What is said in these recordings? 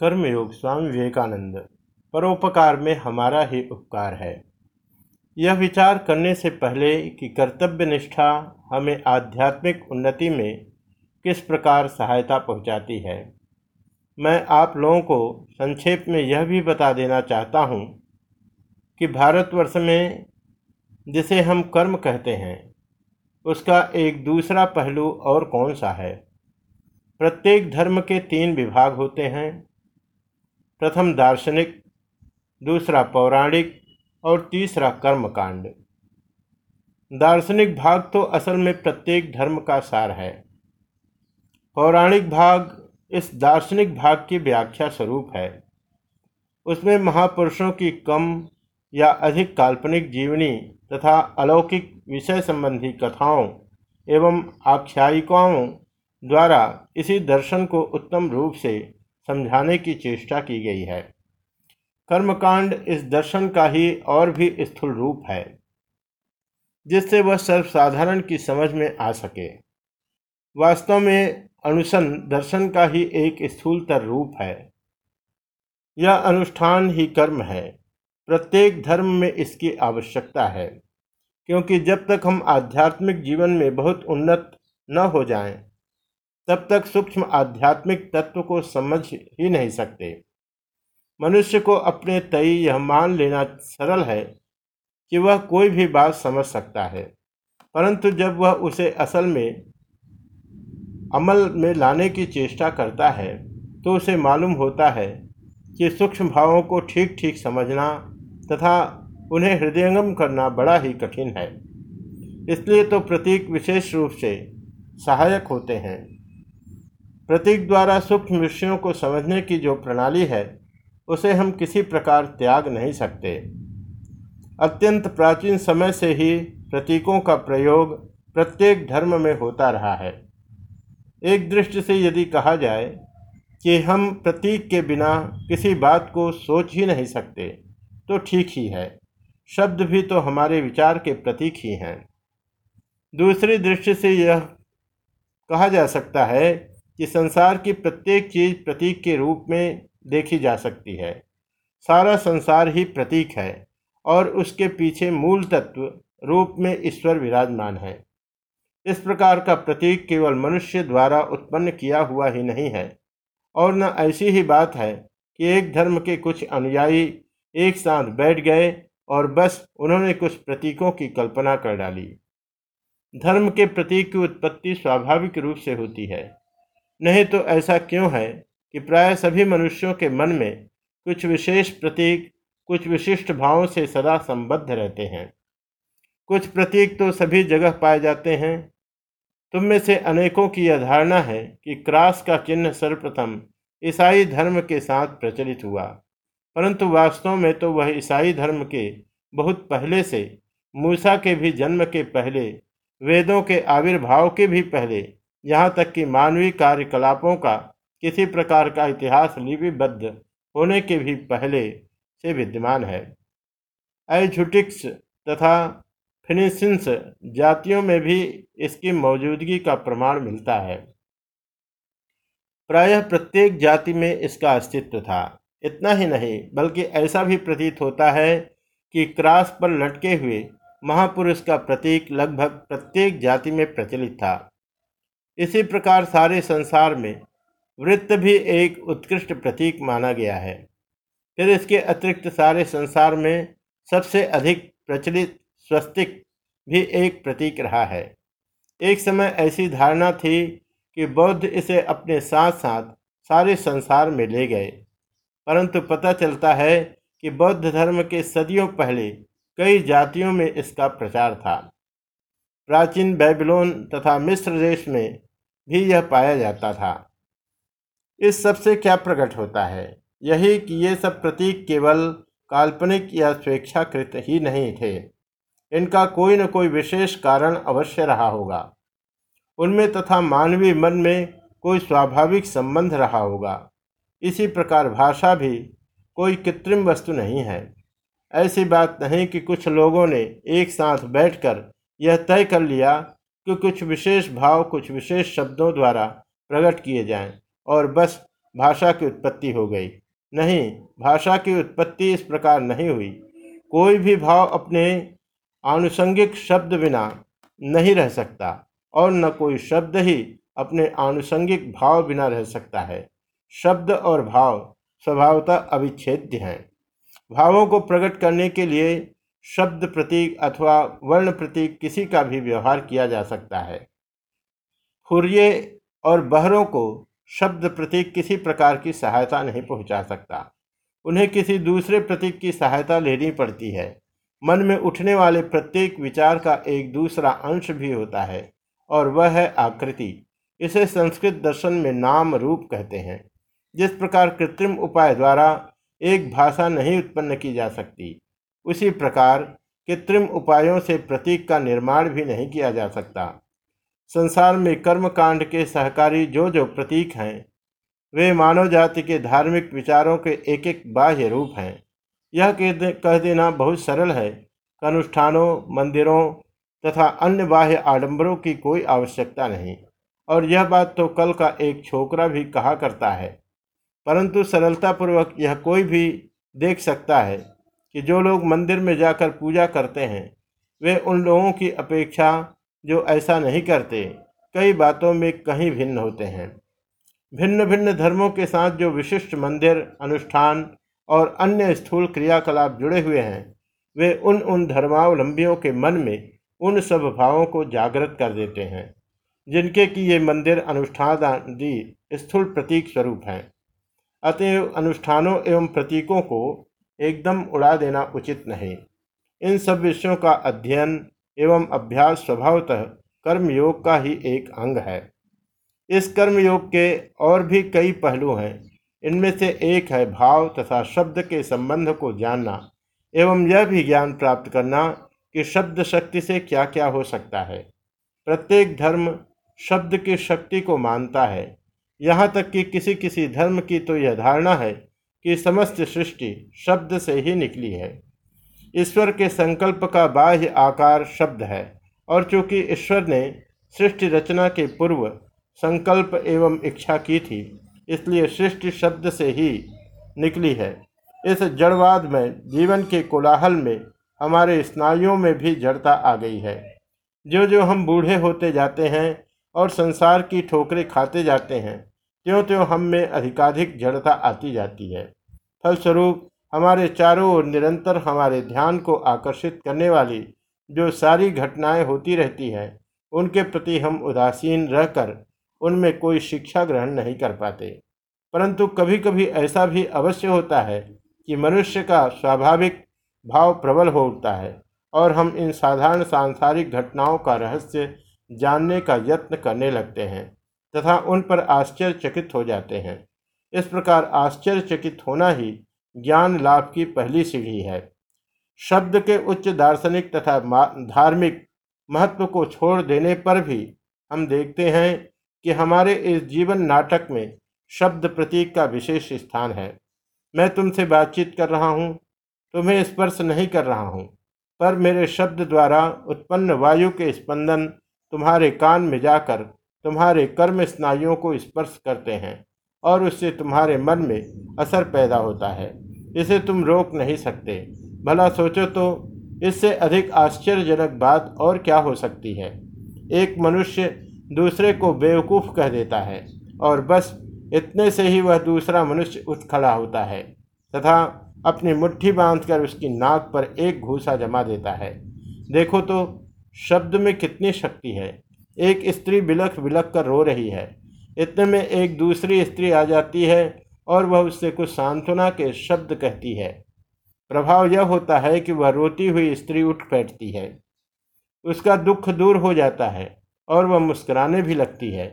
कर्मयोग स्वामी विवेकानंद, परोपकार में हमारा ही उपकार है। यह विचार करने से पहले कि कर्तव्य निष्ठा हमें आध्यात्मिक उन्नति में किस प्रकार सहायता पहुंचाती है, मैं आप लोगों को संक्षेप में यह भी बता देना चाहता हूँ कि भारतवर्ष में जिसे हम कर्म कहते हैं, उसका एक दूसरा पहलू और कौन सा है? प्रत्येक धर्म के तीन विभाग होते हैं प्रथम दार्शनिक, दूसरा पौराणिक और तीसरा कर्मकांड। दार्शनिक भाग तो असल में प्रत्येक धर्म का सार है। पौराणिक भाग इस दार्शनिक भाग की व्याख्या स्वरूप है। उसमें महापुरुषों की कम या अधिक काल्पनिक जीवनी तथा अलौकिक विषय संबंधी कथाओं एवं आख्यायिकाओं द्वारा इसी दर्शन को उत्तम रूप से समझाने की चेष्टा की गई है। कर्मकांड इस दर्शन का ही और भी स्थूल रूप है जिससे वह सर्वसाधारण की समझ में आ सके। वास्तव में अनुसन दर्शन का ही एक स्थूलतर रूप है। यह अनुष्ठान ही कर्म है। प्रत्येक धर्म में इसकी आवश्यकता है क्योंकि जब तक हम आध्यात्मिक जीवन में बहुत उन्नत न हो जाएँ, तब तक सूक्ष्म आध्यात्मिक तत्व को समझ ही नहीं सकते। मनुष्य को अपने तय यह मान लेना सरल है कि वह कोई भी बात समझ सकता है, परंतु जब वह उसे असल में, अमल में लाने की चेष्टा करता है तो उसे मालूम होता है कि सूक्ष्म भावों को ठीक ठीक समझना तथा उन्हें हृदयंगम करना बड़ा ही कठिन है। इसलिए तो प्रतीक विशेष रूप से सहायक होते हैं। प्रतीक द्वारा सूक्ष्म विषयों को समझने की जो प्रणाली है, उसे हम किसी प्रकार त्याग नहीं सकते। अत्यंत प्राचीन समय से ही प्रतीकों का प्रयोग प्रत्येक धर्म में होता रहा है। एक दृष्टि से यदि कहा जाए कि हम प्रतीक के बिना किसी बात को सोच ही नहीं सकते तो ठीक ही है। शब्द भी तो हमारे विचार के प्रतीक ही हैं। दूसरी दृष्टि से यह कहा जा सकता है कि संसार की प्रत्येक चीज़ प्रतीक के रूप में देखी जा सकती है। सारा संसार ही प्रतीक है और उसके पीछे मूल तत्व रूप में ईश्वर विराजमान है। इस प्रकार का प्रतीक केवल मनुष्य द्वारा उत्पन्न किया हुआ ही नहीं है और न ऐसी ही बात है कि एक धर्म के कुछ अनुयायी एक साथ बैठ गए और बस उन्होंने कुछ प्रतीकों की कल्पना कर डाली। धर्म के प्रतीक की उत्पत्ति स्वाभाविक रूप से होती है। नहीं तो ऐसा क्यों है कि प्राय सभी मनुष्यों के मन में कुछ विशेष प्रतीक, कुछ विशिष्ट भावों से सदा संबद्ध रहते हैं? कुछ प्रतीक तो सभी जगह पाए जाते हैं। तुम में से अनेकों की यह धारणा है कि क्रास का चिन्ह सर्वप्रथम ईसाई धर्म के साथ प्रचलित हुआ। परंतु वास्तव में तो वह ईसाई धर्म के बहुत पहले से, मूसा के भी जन्म के पहले, वेदों के आविर्भाव के भी पहले यहाँ तक कि मानवीय कार्यकलापों का किसी प्रकार का इतिहास लिपिबद्ध होने के भी पहले से विद्यमान है। एजुटिक्स तथा फिनिशिंस जातियों में भी इसकी मौजूदगी का प्रमाण मिलता है। प्रायः प्रत्येक जाति में इसका अस्तित्व था। इतना ही नहीं, बल्कि ऐसा भी प्रतीत होता है कि क्रास पर लटके हुए महापुरुष का प्रतीक लगभग प्रत्येक जाति में प्रचलित था। इसी प्रकार सारे संसार में वृत्त भी एक उत्कृष्ट प्रतीक माना गया है। फिर इसके अतिरिक्त सारे संसार में सबसे अधिक प्रचलित स्वस्तिक भी एक प्रतीक रहा है। एक समय ऐसी धारणा थी कि बौद्ध इसे अपने साथ साथ सारे संसार में ले गए। परंतु पता चलता है कि बौद्ध धर्म के सदियों पहले कई जातियों में इसका प्रचार था। प्राचीन बेबीलोन तथा मिस्र देश में भी यह पाया जाता था। इस सबसे क्या प्रकट होता है? यही कि ये सब प्रतीक केवल काल्पनिक या स्वेच्छाकृत ही नहीं थे। इनका कोई न कोई विशेष कारण अवश्य रहा होगा। उनमें तथा मानवीय मन में कोई स्वाभाविक संबंध रहा होगा। इसी प्रकार भाषा भी कोई कृत्रिम वस्तु नहीं है। ऐसी बात नहीं कि कुछ लोगों ने एक साथ बैठकर यह तय कर लिया कि कुछ विशेष भाव, कुछ विशेष शब्दों द्वारा प्रकट किए जाएँ और बस भाषा की उत्पत्ति हो गई। नहीं, भाषा की उत्पत्ति इस प्रकार नहीं हुई। कोई भी भाव अपने आनुषंगिक शब्द बिना नहीं रह सकता और न कोई शब्द ही अपने आनुषंगिक भाव बिना रह सकता है। शब्द और भाव स्वभावतः अविच्छेद्य हैं। भावों को प्रकट करने के लिए शब्द प्रतीक अथवा वर्ण प्रतीक किसी का भी व्यवहार किया जा सकता है। हुर्ये और बहरों को शब्द प्रतीक किसी प्रकार की सहायता नहीं पहुँचा सकता। उन्हें किसी दूसरे प्रतीक की सहायता लेनी पड़ती है। मन में उठने वाले प्रत्येक विचार का एक दूसरा अंश भी होता है और वह है आकृति। इसे संस्कृत दर्शन में नाम रूप कहते हैं। जिस प्रकार कृत्रिम उपाय द्वारा एक भाषा नहीं उत्पन्न की जा सकती उसी प्रकार कृत्रिम उपायों से प्रतीक का निर्माण भी नहीं किया जा सकता। संसार में कर्म कांड के सहकारी जो जो प्रतीक हैं, वे मानव जाति के धार्मिक विचारों के एक एक बाह्य रूप हैं। यह कह देना बहुत सरल है। अनुष्ठानों, मंदिरों तथा अन्य बाह्य आडंबरों की कोई आवश्यकता नहीं, और यह बात तो कल का एक छोकरा भी कहा करता है। परंतु सरलतापूर्वक यह कोई भी देख सकता है। कि जो लोग मंदिर में जाकर पूजा करते हैं, वे उन लोगों की अपेक्षा जो ऐसा नहीं करते, कई बातों में कहीं भिन्न होते हैं। भिन्न भिन्न धर्मों के साथ जो विशिष्ट मंदिर, अनुष्ठान और अन्य स्थूल क्रियाकलाप जुड़े हुए हैं, वे उन उन धर्मावलंबियों के मन में उन सब भावों को जागृत कर देते हैं, जिनके कि ये मंदिर अनुष्ठान आदि स्थूल प्रतीक स्वरूप हैं। अतएव अनुष्ठानों एवं प्रतीकों को एकदम उड़ा देना उचित नहीं। इन सब विषयों का अध्ययन एवं अभ्यास स्वभावतः कर्मयोग का ही एक अंग है। इस कर्मयोग के और भी कई पहलू हैं। इनमें से एक है भाव तथा शब्द के संबंध को जानना एवं यह भी ज्ञान प्राप्त करना कि शब्द शक्ति से क्या क्या हो सकता है। प्रत्येक धर्म शब्द की शक्ति को मानता है। यहाँ तक कि किसी किसी धर्म की तो यह धारणा है कि समस्त सृष्टि शब्द से ही निकली है। ईश्वर के संकल्प का बाह्य आकार शब्द है, और चूँकि ईश्वर ने सृष्टि रचना के पूर्व संकल्प एवं इच्छा की थी, इसलिए सृष्टि शब्द से ही निकली है। इस जड़वाद में, जीवन के कोलाहल में, हमारे स्नायुओं में भी जड़ता आ गई है। जो जो हम बूढ़े होते जाते हैं और संसार की ठोकरें खाते जाते हैं त्यों त्यों हम में अधिकाधिक जड़ता आती जाती है। फलस्वरूप, हमारे चारों ओर निरंतर हमारे ध्यान को आकर्षित करने वाली जो सारी घटनाएँ होती रहती हैं, उनके प्रति हम उदासीन रहकर उनमें कोई शिक्षा ग्रहण नहीं कर पाते। परंतु कभी कभी ऐसा भी अवश्य होता है कि मनुष्य का स्वाभाविक भाव प्रबल हो उठता है और हम इन साधारण सांसारिक घटनाओं का रहस्य जानने का यत्न करने लगते हैं। तथा उन पर आश्चर्यचकित हो जाते हैं। इस प्रकार आश्चर्यचकित होना ही ज्ञान लाभ की पहली सीढ़ी है। शब्द के उच्च दार्शनिक तथा धार्मिक महत्व को छोड़ देने पर भी हम देखते हैं कि हमारे इस जीवन नाटक में शब्द प्रतीक का विशेष स्थान है। मैं तुमसे बातचीत कर रहा हूँ, तुम्हें स्पर्श नहीं कर रहा हूँ, पर मेरे शब्द द्वारा उत्पन्न वायु के स्पंदन तुम्हारे कान में जाकर तुम्हारे कर्म स्नायुओं को स्पर्श करते हैं और उससे तुम्हारे मन में असर पैदा होता है। इसे तुम रोक नहीं सकते। भला सोचो तो इससे अधिक आश्चर्यजनक बात और क्या हो सकती है? एक मनुष्य दूसरे को बेवकूफ़ कह देता है और बस इतने से ही वह दूसरा मनुष्य उठ खड़ा होता है तथा अपनी मुट्ठी बांधकर उसकी नाक पर एक घूसा जमा देता है। देखो तो शब्द में कितनी शक्ति है। एक स्त्री बिलख बिलख कर रो रही है। इतने में एक दूसरी स्त्री आ जाती है और वह उससे कुछ सांत्वना के शब्द कहती है। प्रभाव यह होता है कि वह रोती हुई स्त्री उठ बैठती है। उसका दुख दूर हो जाता है और वह मुस्कुराने भी लगती है।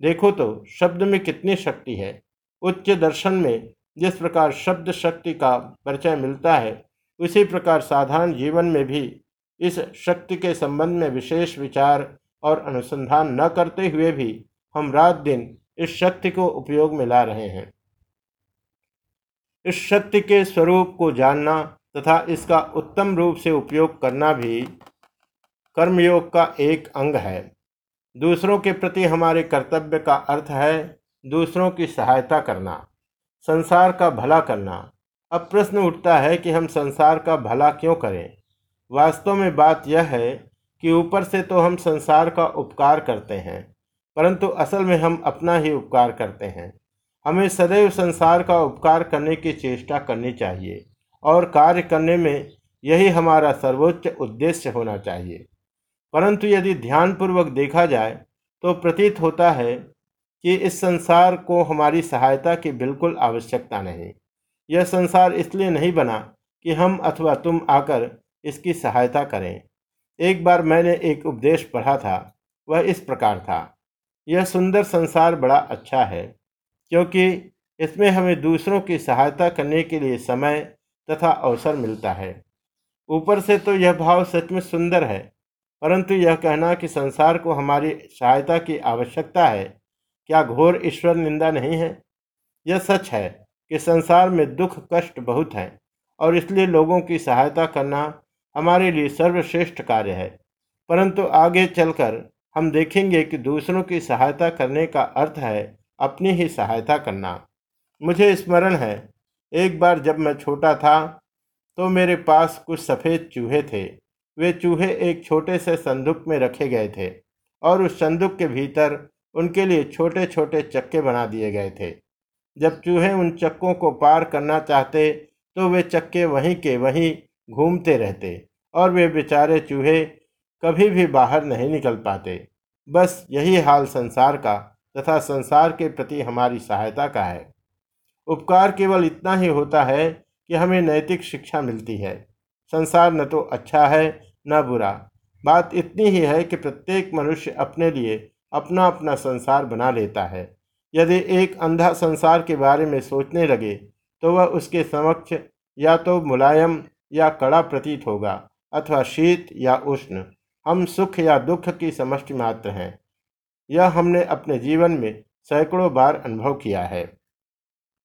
देखो तो शब्द में कितनी शक्ति है। उच्च दर्शन में जिस प्रकार शब्द शक्ति का परिचय मिलता है, उसी प्रकार साधारण जीवन में भी इस शक्ति के संबंध में विशेष विचार और अनुसंधान न करते हुए भी हम रात दिन इस शक्ति को उपयोग में ला रहे हैं। इस शक्ति के स्वरूप को जानना तथा इसका उत्तम रूप से उपयोग करना भी कर्मयोग का एक अंग है। दूसरों के प्रति हमारे कर्तव्य का अर्थ है दूसरों की सहायता करना, संसार का भला करना। अब प्रश्न उठता है कि हम संसार का भला क्यों करें? वास्तव में बात यह है कि ऊपर से तो हम संसार का उपकार करते हैं, परंतु असल में हम अपना ही उपकार करते हैं। हमें सदैव संसार का उपकार करने की चेष्टा करनी चाहिए और कार्य करने में यही हमारा सर्वोच्च उद्देश्य होना चाहिए। परंतु यदि ध्यानपूर्वक देखा जाए तो प्रतीत होता है कि इस संसार को हमारी सहायता की बिल्कुल आवश्यकता नहीं। यह संसार इसलिए नहीं बना कि हम अथवा तुम आकर इसकी सहायता करें। एक बार मैंने एक उपदेश पढ़ा था, वह इस प्रकार था। यह सुंदर संसार बड़ा अच्छा है, क्योंकि इसमें हमें दूसरों की सहायता करने के लिए समय तथा अवसर मिलता है। ऊपर से तो यह भाव सच में सुंदर है, परंतु यह कहना कि संसार को हमारी सहायता की आवश्यकता है, क्या घोर ईश्वर निंदा नहीं है? यह सच है कि संसार में दुख कष्ट बहुत है, और इसलिए लोगों की सहायता करना हमारे लिए सर्वश्रेष्ठ कार्य है। परंतु आगे चलकर हम देखेंगे कि दूसरों की सहायता करने का अर्थ है अपनी ही सहायता करना। मुझे स्मरण है, एक बार जब मैं छोटा था तो मेरे पास कुछ सफ़ेद चूहे थे। वे चूहे एक छोटे से संदूक में रखे गए थे और उस संदूक के भीतर उनके लिए छोटे छोटे चक्के बना दिए गए थे। जब चूहे उन चक्कों को पार करना चाहते तो वे चक्के वहीं के वहीं घूमते रहते और वे बेचारे चूहे कभी भी बाहर नहीं निकल पाते। बस यही हाल संसार का तथा संसार के प्रति हमारी सहायता का है। उपकार केवल इतना ही होता है कि हमें नैतिक शिक्षा मिलती है। संसार न तो अच्छा है, न बुरा। बात इतनी ही है कि प्रत्येक मनुष्य अपने लिए अपना अपना संसार बना लेता है। यदि एक अंधा संसार के बारे में सोचने लगे तो वह उसके समक्ष या तो मुलायम या कड़ा प्रतीत होगा, अथवा शीत या उष्ण। हम सुख या दुख की समष्टि मात्र हैं। यह हमने अपने जीवन में सैकड़ों बार अनुभव किया है।